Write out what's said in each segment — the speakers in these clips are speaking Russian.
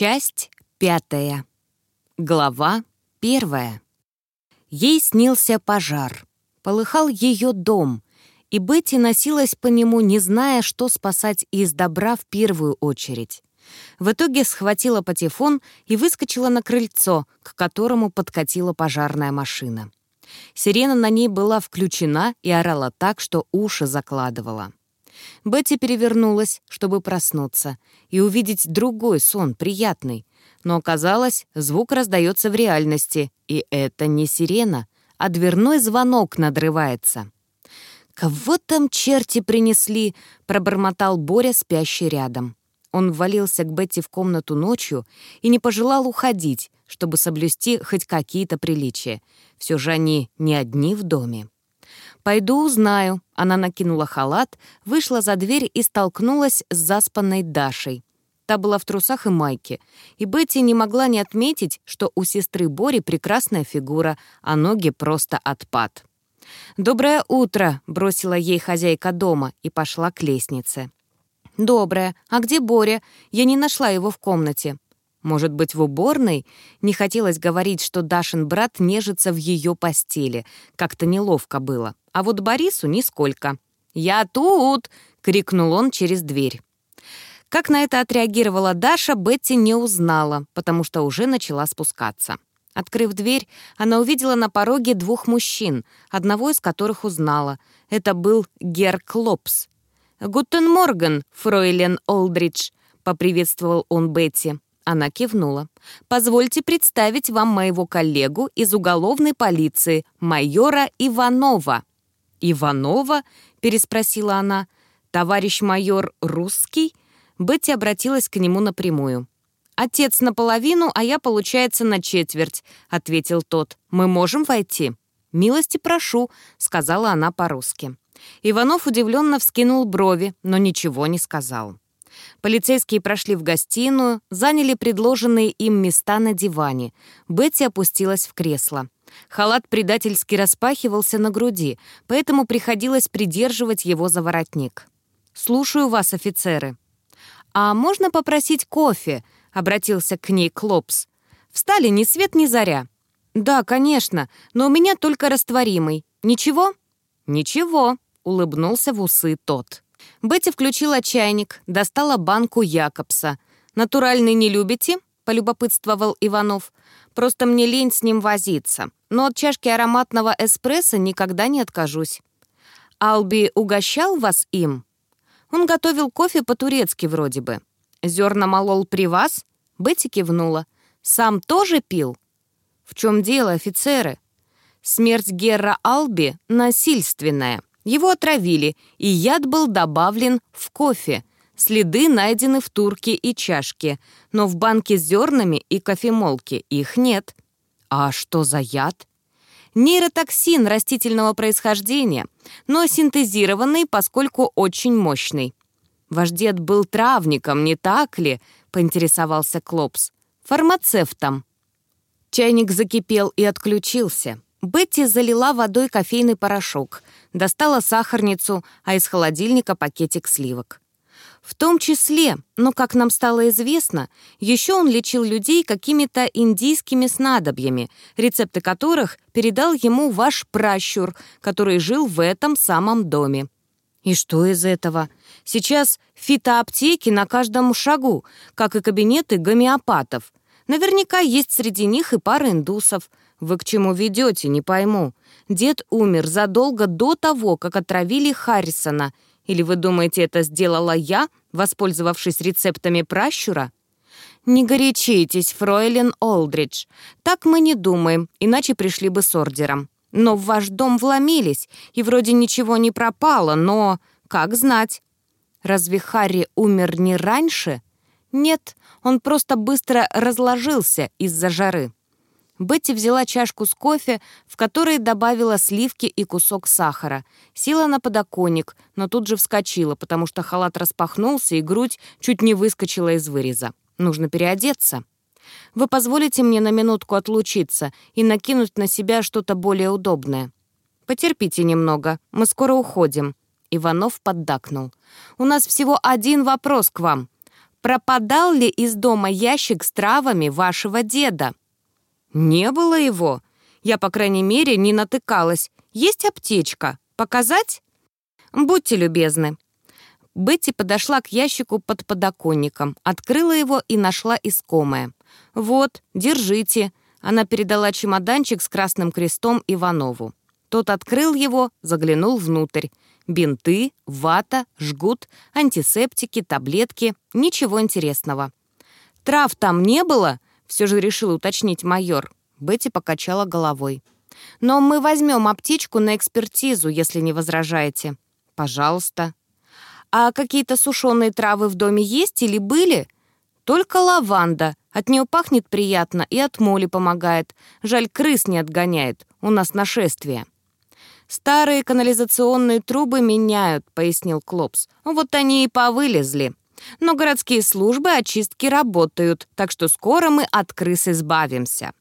Часть пятая. Глава первая. Ей снился пожар. Полыхал ее дом, и Бетти носилась по нему, не зная, что спасать из добра в первую очередь. В итоге схватила патефон и выскочила на крыльцо, к которому подкатила пожарная машина. Сирена на ней была включена и орала так, что уши закладывала. Бетти перевернулась, чтобы проснуться, и увидеть другой сон, приятный. Но оказалось, звук раздается в реальности, и это не сирена, а дверной звонок надрывается. «Кого там черти принесли?» — пробормотал Боря, спящий рядом. Он ввалился к Бетти в комнату ночью и не пожелал уходить, чтобы соблюсти хоть какие-то приличия. Все же они не одни в доме. «Пойду узнаю». Она накинула халат, вышла за дверь и столкнулась с заспанной Дашей. Та была в трусах и майке, и Бетти не могла не отметить, что у сестры Бори прекрасная фигура, а ноги просто отпад. «Доброе утро!» — бросила ей хозяйка дома и пошла к лестнице. «Доброе. А где Боря? Я не нашла его в комнате». Может быть, в уборной? Не хотелось говорить, что Дашин брат нежится в ее постели. Как-то неловко было. А вот Борису нисколько. «Я тут!» — крикнул он через дверь. Как на это отреагировала Даша, Бетти не узнала, потому что уже начала спускаться. Открыв дверь, она увидела на пороге двух мужчин, одного из которых узнала. Это был Гер Клопс. «Гутен Морган, фройлен Олдридж», — поприветствовал он Бетти. Она кивнула. «Позвольте представить вам моего коллегу из уголовной полиции, майора Иванова». «Иванова?» — переспросила она. «Товарищ майор русский?» Бетти обратилась к нему напрямую. «Отец наполовину, а я, получается, на четверть», — ответил тот. «Мы можем войти?» «Милости прошу», — сказала она по-русски. Иванов удивленно вскинул брови, но ничего не сказал. Полицейские прошли в гостиную, заняли предложенные им места на диване. Бетти опустилась в кресло. Халат предательски распахивался на груди, поэтому приходилось придерживать его за воротник. «Слушаю вас, офицеры». «А можно попросить кофе?» — обратился к ней Клопс. «Встали ни свет ни заря». «Да, конечно, но у меня только растворимый. Ничего?» «Ничего», — улыбнулся в усы тот. Бетти включила чайник, достала банку Якобса. «Натуральный не любите?» — полюбопытствовал Иванов. «Просто мне лень с ним возиться. Но от чашки ароматного эспрессо никогда не откажусь». «Алби угощал вас им?» Он готовил кофе по-турецки вроде бы. «Зерна молол при вас?» Бетти кивнула. «Сам тоже пил?» «В чем дело, офицеры?» «Смерть Герра Алби насильственная. Его отравили, и яд был добавлен в кофе. Следы найдены в турке и чашке, но в банке с зернами и кофемолке их нет. А что за яд? Нейротоксин растительного происхождения, но синтезированный, поскольку очень мощный. «Ваш дед был травником, не так ли?» — поинтересовался Клопс. «Фармацевтом». Чайник закипел и отключился. Бетти залила водой кофейный порошок, достала сахарницу, а из холодильника пакетик сливок. В том числе, но, как нам стало известно, еще он лечил людей какими-то индийскими снадобьями, рецепты которых передал ему ваш пращур, который жил в этом самом доме. И что из этого? Сейчас фитоаптеки на каждом шагу, как и кабинеты гомеопатов. Наверняка есть среди них и пара индусов — «Вы к чему ведете, не пойму. Дед умер задолго до того, как отравили Харрисона. Или вы думаете, это сделала я, воспользовавшись рецептами пращура?» «Не горячитесь, фройлен Олдридж. Так мы не думаем, иначе пришли бы с ордером. Но в ваш дом вломились, и вроде ничего не пропало, но... Как знать? Разве Харри умер не раньше? Нет, он просто быстро разложился из-за жары. Бетти взяла чашку с кофе, в которой добавила сливки и кусок сахара. Села на подоконник, но тут же вскочила, потому что халат распахнулся, и грудь чуть не выскочила из выреза. Нужно переодеться. Вы позволите мне на минутку отлучиться и накинуть на себя что-то более удобное? Потерпите немного, мы скоро уходим. Иванов поддакнул. «У нас всего один вопрос к вам. пропадал ли из дома ящик с травами вашего деда?» «Не было его. Я, по крайней мере, не натыкалась. Есть аптечка. Показать?» «Будьте любезны». Бетти подошла к ящику под подоконником, открыла его и нашла искомое. «Вот, держите». Она передала чемоданчик с красным крестом Иванову. Тот открыл его, заглянул внутрь. Бинты, вата, жгут, антисептики, таблетки. Ничего интересного. «Трав там не было?» — все же решил уточнить майор. Бетти покачала головой. «Но мы возьмем аптечку на экспертизу, если не возражаете». «Пожалуйста». «А какие-то сушеные травы в доме есть или были?» «Только лаванда. От нее пахнет приятно и от моли помогает. Жаль, крыс не отгоняет. У нас нашествие». «Старые канализационные трубы меняют», — пояснил Клопс. «Вот они и повылезли. Но городские службы очистки работают, так что скоро мы от крыс избавимся».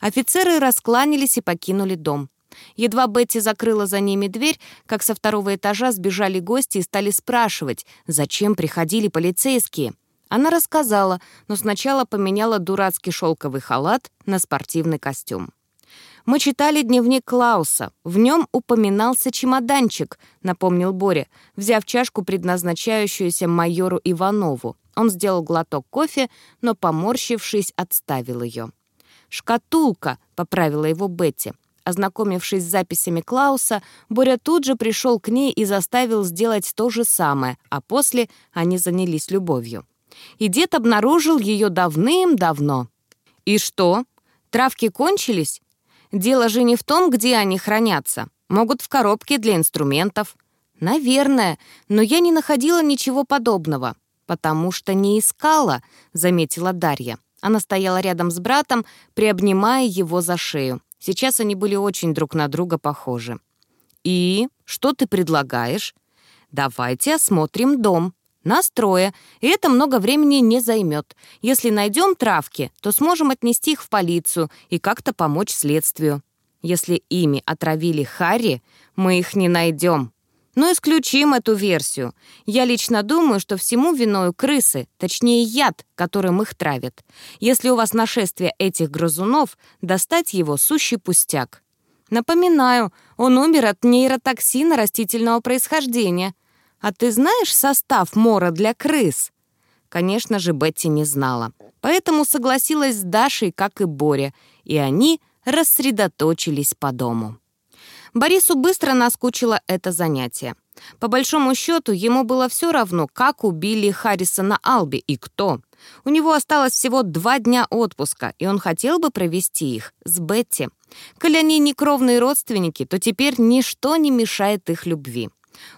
Офицеры раскланялись и покинули дом. Едва Бетти закрыла за ними дверь, как со второго этажа сбежали гости и стали спрашивать, зачем приходили полицейские. Она рассказала, но сначала поменяла дурацкий шелковый халат на спортивный костюм. «Мы читали дневник Клауса. В нем упоминался чемоданчик», — напомнил Боря, взяв чашку, предназначающуюся майору Иванову. Он сделал глоток кофе, но, поморщившись, отставил ее. «Шкатулка», — поправила его Бетти. Ознакомившись с записями Клауса, Боря тут же пришел к ней и заставил сделать то же самое, а после они занялись любовью. И дед обнаружил ее давным-давно. «И что? Травки кончились?» Дело же не в том, где они хранятся. Могут в коробке для инструментов. Наверное, но я не находила ничего подобного. Потому что не искала, заметила Дарья. Она стояла рядом с братом, приобнимая его за шею. Сейчас они были очень друг на друга похожи. «И что ты предлагаешь?» «Давайте осмотрим дом», Настроя, и это много времени не займет. Если найдем травки, то сможем отнести их в полицию и как-то помочь следствию. Если ими отравили Харри, мы их не найдем. Но исключим эту версию. Я лично думаю, что всему виною крысы, точнее яд, которым их травят. Если у вас нашествие этих грызунов, достать его сущий пустяк. Напоминаю, он умер от нейротоксина растительного происхождения — «А ты знаешь состав мора для крыс?» Конечно же, Бетти не знала. Поэтому согласилась с Дашей, как и Боря, и они рассредоточились по дому. Борису быстро наскучило это занятие. По большому счету, ему было все равно, как убили Харрисона Алби и кто. У него осталось всего два дня отпуска, и он хотел бы провести их с Бетти. Коли они не кровные родственники, то теперь ничто не мешает их любви.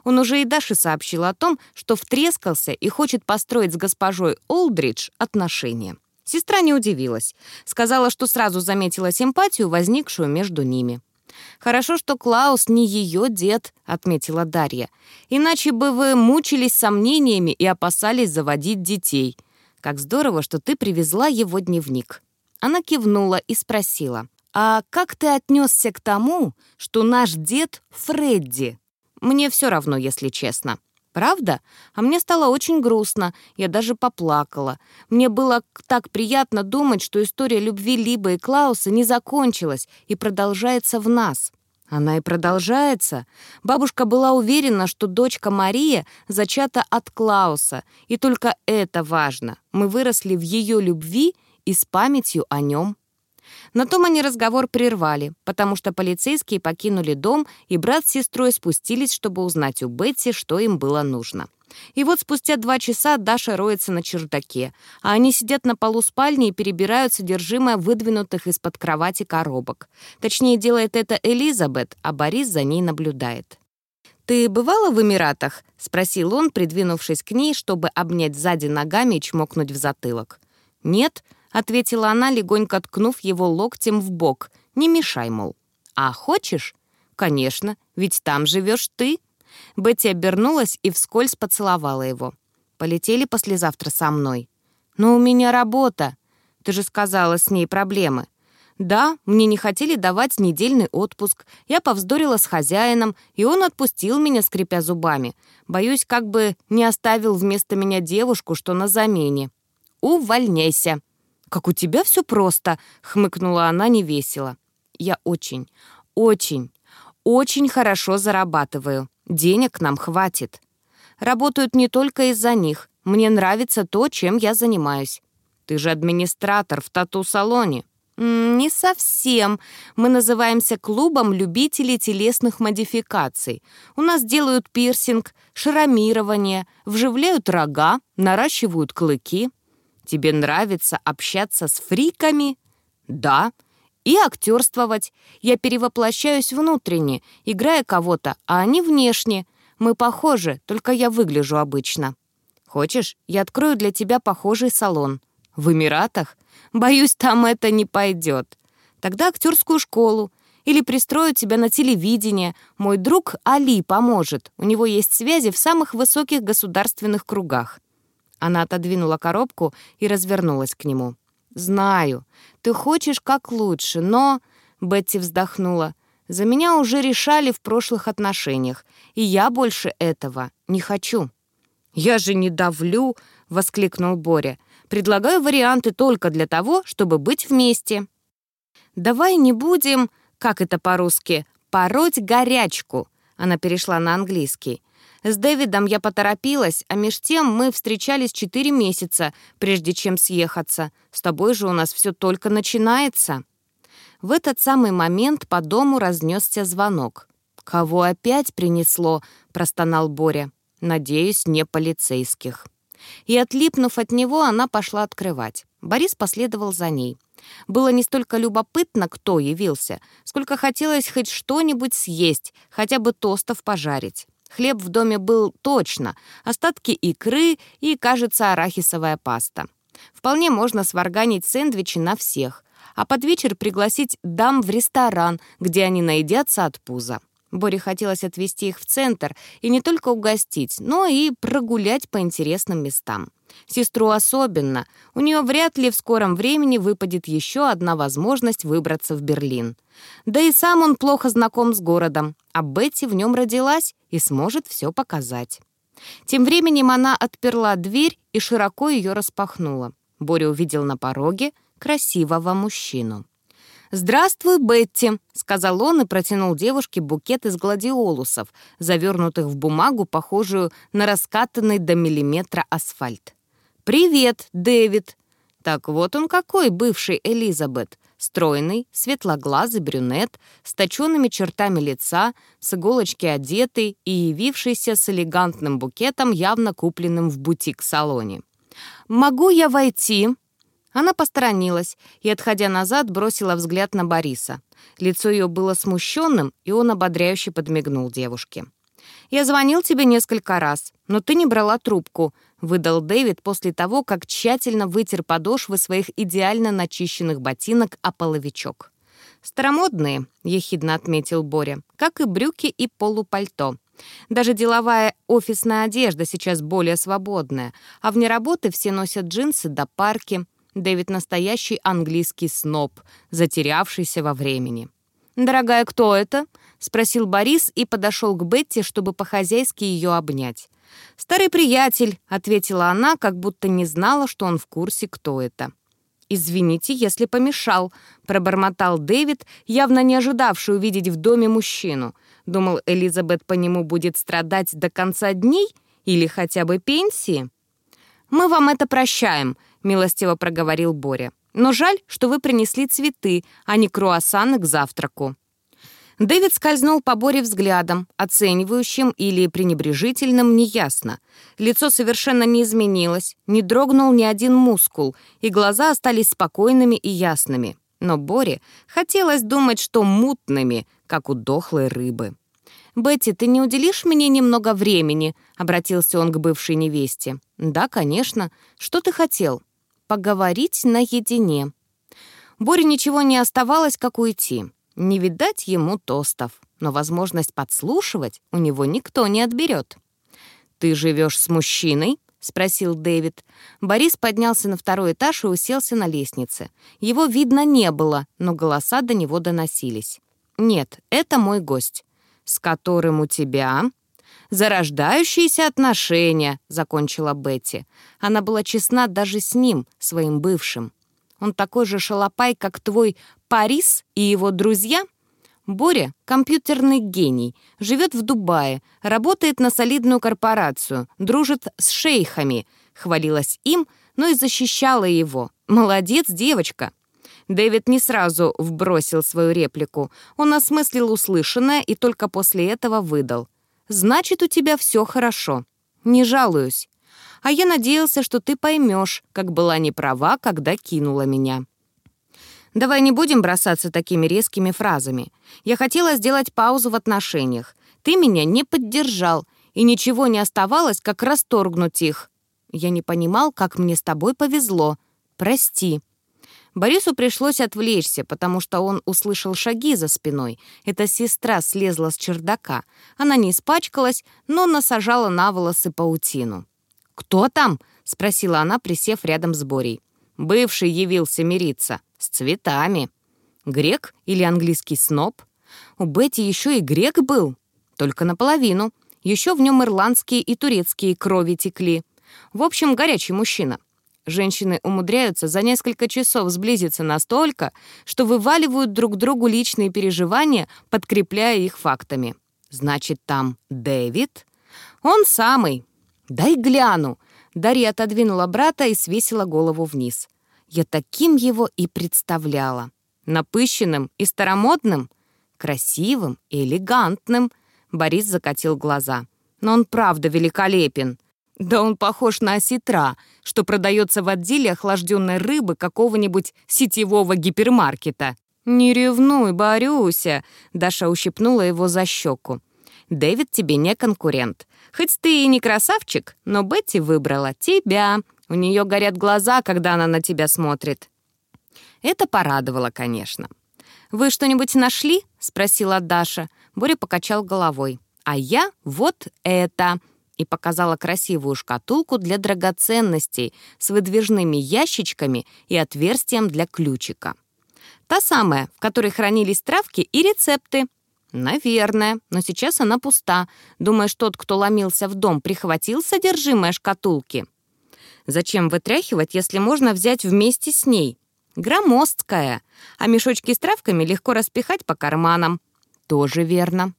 Он уже и Даше сообщил о том, что втрескался и хочет построить с госпожой Олдридж отношения. Сестра не удивилась. Сказала, что сразу заметила симпатию, возникшую между ними. «Хорошо, что Клаус не ее дед», — отметила Дарья. «Иначе бы вы мучились сомнениями и опасались заводить детей. Как здорово, что ты привезла его дневник». Она кивнула и спросила, «А как ты отнесся к тому, что наш дед Фредди?» Мне все равно, если честно. Правда? А мне стало очень грустно. Я даже поплакала. Мне было так приятно думать, что история любви Либы и Клауса не закончилась и продолжается в нас. Она и продолжается. Бабушка была уверена, что дочка Мария зачата от Клауса, и только это важно. Мы выросли в ее любви и с памятью о нем. На том они разговор прервали, потому что полицейские покинули дом, и брат с сестрой спустились, чтобы узнать у Бетти, что им было нужно. И вот спустя два часа Даша роется на чердаке, а они сидят на полу спальни и перебирают содержимое выдвинутых из-под кровати коробок. Точнее, делает это Элизабет, а Борис за ней наблюдает. «Ты бывала в Эмиратах?» — спросил он, придвинувшись к ней, чтобы обнять сзади ногами и чмокнуть в затылок. «Нет», ответила она, легонько ткнув его локтем в бок. «Не мешай, мол». «А хочешь?» «Конечно, ведь там живешь ты». Бетти обернулась и вскользь поцеловала его. «Полетели послезавтра со мной». «Но у меня работа. Ты же сказала, с ней проблемы». Да, мне не хотели давать недельный отпуск. Я повздорила с хозяином, и он отпустил меня, скрипя зубами. Боюсь, как бы не оставил вместо меня девушку, что на замене. Увольняйся. Как у тебя все просто, хмыкнула она невесело. Я очень, очень, очень хорошо зарабатываю. Денег нам хватит. Работают не только из-за них. Мне нравится то, чем я занимаюсь. Ты же администратор в тату-салоне. «Не совсем. Мы называемся клубом любителей телесных модификаций. У нас делают пирсинг, шрамирование, вживляют рога, наращивают клыки. Тебе нравится общаться с фриками?» «Да. И актерствовать. Я перевоплощаюсь внутренне, играя кого-то, а они внешне. Мы похожи, только я выгляжу обычно. Хочешь, я открою для тебя похожий салон?» В Эмиратах? Боюсь, там это не пойдет. Тогда актерскую школу. Или пристрою тебя на телевидение. Мой друг Али поможет. У него есть связи в самых высоких государственных кругах». Она отодвинула коробку и развернулась к нему. «Знаю. Ты хочешь как лучше, но...» Бетти вздохнула. «За меня уже решали в прошлых отношениях, и я больше этого не хочу». «Я же не давлю!» — воскликнул Боря. Предлагаю варианты только для того, чтобы быть вместе. Давай не будем, как это по-русски, пороть горячку. Она перешла на английский. С Дэвидом я поторопилась, а меж тем мы встречались четыре месяца, прежде чем съехаться. С тобой же у нас все только начинается. В этот самый момент по дому разнесся звонок. «Кого опять принесло?» — простонал Боря. «Надеюсь, не полицейских» и, отлипнув от него, она пошла открывать. Борис последовал за ней. Было не столько любопытно, кто явился, сколько хотелось хоть что-нибудь съесть, хотя бы тостов пожарить. Хлеб в доме был точно, остатки икры и, кажется, арахисовая паста. Вполне можно сварганить сэндвичи на всех, а под вечер пригласить дам в ресторан, где они наедятся от пуза. Боре хотелось отвезти их в центр и не только угостить, но и прогулять по интересным местам. Сестру особенно. У нее вряд ли в скором времени выпадет еще одна возможность выбраться в Берлин. Да и сам он плохо знаком с городом, а Бетти в нем родилась и сможет все показать. Тем временем она отперла дверь и широко ее распахнула. Боря увидел на пороге красивого мужчину. «Здравствуй, Бетти», — сказал он и протянул девушке букет из гладиолусов, завернутых в бумагу, похожую на раскатанный до миллиметра асфальт. «Привет, Дэвид!» Так вот он какой, бывший Элизабет. Стройный, светлоглазый брюнет, с точенными чертами лица, с иголочки одетый и явившийся с элегантным букетом, явно купленным в бутик-салоне. «Могу я войти?» Она посторонилась и, отходя назад, бросила взгляд на Бориса. Лицо ее было смущенным, и он ободряюще подмигнул девушке. «Я звонил тебе несколько раз, но ты не брала трубку», — выдал Дэвид после того, как тщательно вытер подошвы своих идеально начищенных ботинок о половичок. «Старомодные», — ехидно отметил Боря, «как и брюки и полупальто. Даже деловая офисная одежда сейчас более свободная, а вне работы все носят джинсы до парки, Дэвид настоящий английский сноб, затерявшийся во времени. «Дорогая, кто это?» — спросил Борис и подошел к Бетти, чтобы по-хозяйски ее обнять. «Старый приятель», — ответила она, как будто не знала, что он в курсе, кто это. «Извините, если помешал», — пробормотал Дэвид, явно не ожидавший увидеть в доме мужчину. Думал, Элизабет по нему будет страдать до конца дней или хотя бы пенсии. «Мы вам это прощаем», милостиво проговорил Боря. «Но жаль, что вы принесли цветы, а не круассаны к завтраку». Дэвид скользнул по Боре взглядом, оценивающим или пренебрежительным, неясно. Лицо совершенно не изменилось, не дрогнул ни один мускул, и глаза остались спокойными и ясными. Но Боре хотелось думать, что мутными, как у дохлой рыбы. «Бетти, ты не уделишь мне немного времени?» — обратился он к бывшей невесте. «Да, конечно. Что ты хотел?» Поговорить наедине. Боре ничего не оставалось, как уйти. Не видать ему тостов, но возможность подслушивать у него никто не отберет. «Ты живешь с мужчиной?» — спросил Дэвид. Борис поднялся на второй этаж и уселся на лестнице. Его видно не было, но голоса до него доносились. «Нет, это мой гость». «С которым у тебя?» «Зарождающиеся отношения», — закончила Бетти. Она была честна даже с ним, своим бывшим. «Он такой же шалопай, как твой Парис и его друзья?» Боря — компьютерный гений, живет в Дубае, работает на солидную корпорацию, дружит с шейхами, хвалилась им, но и защищала его. Молодец, девочка. Дэвид не сразу вбросил свою реплику. Он осмыслил услышанное и только после этого выдал. «Значит, у тебя все хорошо. Не жалуюсь. А я надеялся, что ты поймешь, как была неправа, когда кинула меня». Давай не будем бросаться такими резкими фразами. Я хотела сделать паузу в отношениях. Ты меня не поддержал, и ничего не оставалось, как расторгнуть их. Я не понимал, как мне с тобой повезло. Прости». Борису пришлось отвлечься, потому что он услышал шаги за спиной. Эта сестра слезла с чердака. Она не испачкалась, но насажала на волосы паутину. «Кто там?» — спросила она, присев рядом с Борей. Бывший явился мириться. С цветами. Грек или английский сноб? У Бетти еще и грек был. Только наполовину. Еще в нем ирландские и турецкие крови текли. В общем, горячий мужчина. Женщины умудряются за несколько часов сблизиться настолько, что вываливают друг другу личные переживания, подкрепляя их фактами. Значит, там Дэвид? Он самый. Дай гляну. Дарья отодвинула брата и свесила голову вниз. Я таким его и представляла. Напыщенным и старомодным, красивым и элегантным. Борис закатил глаза. Но он правда великолепен. Да он похож на осетра, что продается в отделе охлажденной рыбы какого-нибудь сетевого гипермаркета. «Не ревнуй, Борюся!» Даша ущипнула его за щеку. «Дэвид тебе не конкурент. Хоть ты и не красавчик, но Бетти выбрала тебя. У нее горят глаза, когда она на тебя смотрит». Это порадовало, конечно. «Вы что-нибудь нашли?» — спросила Даша. Боря покачал головой. «А я вот это!» И показала красивую шкатулку для драгоценностей с выдвижными ящичками и отверстием для ключика. Та самая, в которой хранились травки и рецепты. Наверное, но сейчас она пуста. Думаешь, тот, кто ломился в дом, прихватил содержимое шкатулки? Зачем вытряхивать, если можно взять вместе с ней? Громоздкая. А мешочки с травками легко распихать по карманам. Тоже верно.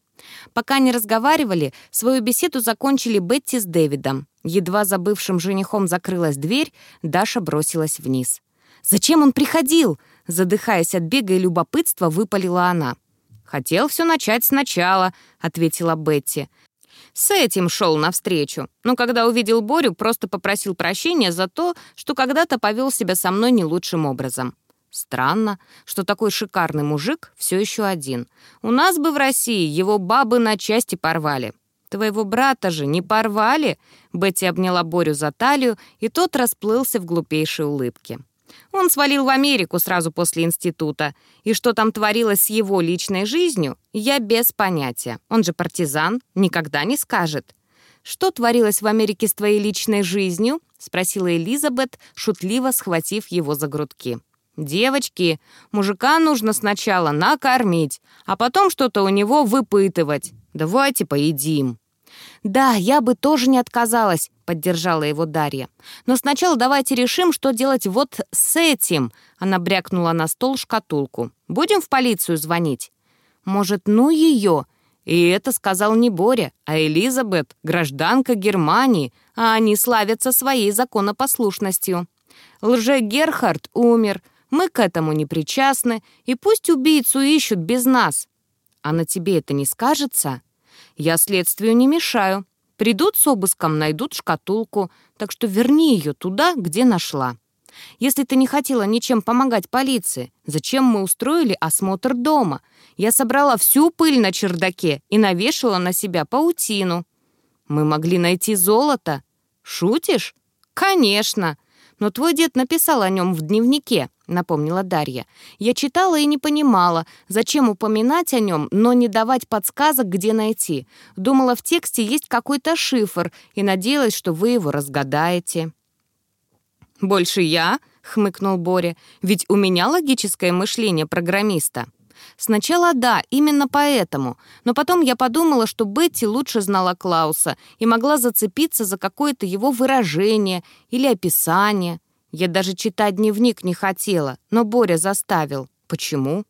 Пока они разговаривали, свою беседу закончили Бетти с Дэвидом. Едва за бывшим женихом закрылась дверь, Даша бросилась вниз. «Зачем он приходил?» Задыхаясь от бега и любопытства, выпалила она. «Хотел все начать сначала», — ответила Бетти. С этим шел навстречу, но когда увидел Борю, просто попросил прощения за то, что когда-то повел себя со мной не лучшим образом. Странно, что такой шикарный мужик все еще один. У нас бы в России его бабы на части порвали. Твоего брата же не порвали?» Бетти обняла Борю за талию, и тот расплылся в глупейшей улыбке. Он свалил в Америку сразу после института, и что там творилось с его личной жизнью, я без понятия. Он же партизан, никогда не скажет. «Что творилось в Америке с твоей личной жизнью?» — спросила Элизабет, шутливо схватив его за грудки. «Девочки, мужика нужно сначала накормить, а потом что-то у него выпытывать. Давайте поедим». «Да, я бы тоже не отказалась», — поддержала его Дарья. «Но сначала давайте решим, что делать вот с этим». Она брякнула на стол шкатулку. «Будем в полицию звонить?» «Может, ну ее?» И это сказал не Боря, а Элизабет, гражданка Германии, а они славятся своей законопослушностью. Лже-Герхард умер, мы к этому не причастны, и пусть убийцу ищут без нас. А на тебе это не скажется?» Я следствию не мешаю. Придут с обыском, найдут шкатулку, так что верни ее туда, где нашла. Если ты не хотела ничем помогать полиции, зачем мы устроили осмотр дома? Я собрала всю пыль на чердаке и навешала на себя паутину. Мы могли найти золото. Шутишь? Конечно. Но твой дед написал о нем в дневнике», — напомнила Дарья. «Я читала и не понимала, зачем упоминать о нем, но не давать подсказок, где найти. Думала, в тексте есть какой-то шифр и надеялась, что вы его разгадаете». «Больше я?» — хмыкнул Боря. «Ведь у меня логическое мышление программиста». Сначала да, именно поэтому. Но потом я подумала, что Бетти лучше знала Клауса и могла зацепиться за какое-то его выражение или описание. Я даже читать дневник не хотела, но Боря заставил. Почему?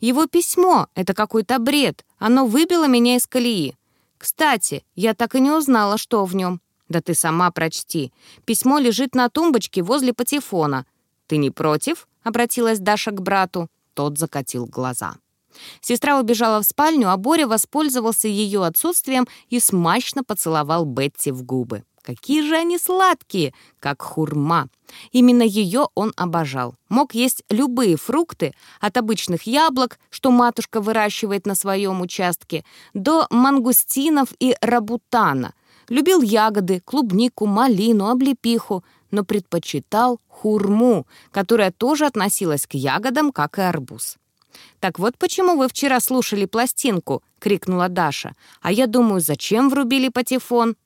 Его письмо — это какой-то бред. Оно выбило меня из колеи. Кстати, я так и не узнала, что в нем. Да ты сама прочти. Письмо лежит на тумбочке возле патефона. Ты не против? — обратилась Даша к брату. Тот закатил глаза. Сестра убежала в спальню, а Боря воспользовался ее отсутствием и смачно поцеловал Бетти в губы. Какие же они сладкие, как хурма. Именно ее он обожал. Мог есть любые фрукты, от обычных яблок, что матушка выращивает на своем участке, до мангустинов и рабутана. Любил ягоды, клубнику, малину, облепиху, но предпочитал хурму, которая тоже относилась к ягодам, как и арбуз. «Так вот почему вы вчера слушали пластинку?» — крикнула Даша. «А я думаю, зачем врубили патефон?»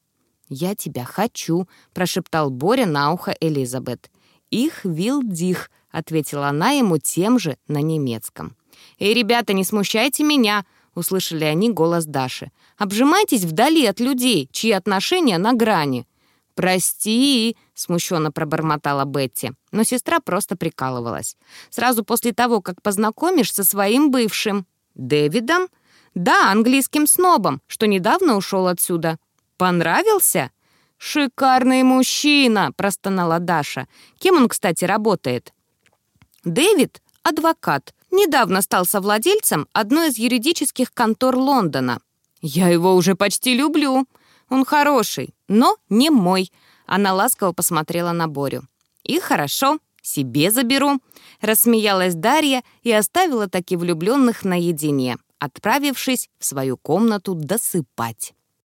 «Я тебя хочу», — прошептал Боря на ухо Элизабет. «Их вил дих», — ответила она ему тем же на немецком. «Эй, ребята, не смущайте меня», — услышали они голос Даши. «Обжимайтесь вдали от людей, чьи отношения на грани». «Прости», — смущенно пробормотала Бетти, но сестра просто прикалывалась. «Сразу после того, как познакомишь со своим бывшим». «Дэвидом?» «Да, английским снобом, что недавно ушел отсюда». «Понравился?» «Шикарный мужчина!» — простонала Даша. «Кем он, кстати, работает?» «Дэвид — адвокат. Недавно стал совладельцем одной из юридических контор Лондона. Я его уже почти люблю. Он хороший, но не мой». Она ласково посмотрела на Борю. «И хорошо, себе заберу», — рассмеялась Дарья и оставила таки влюбленных наедине, отправившись в свою комнату досыпать.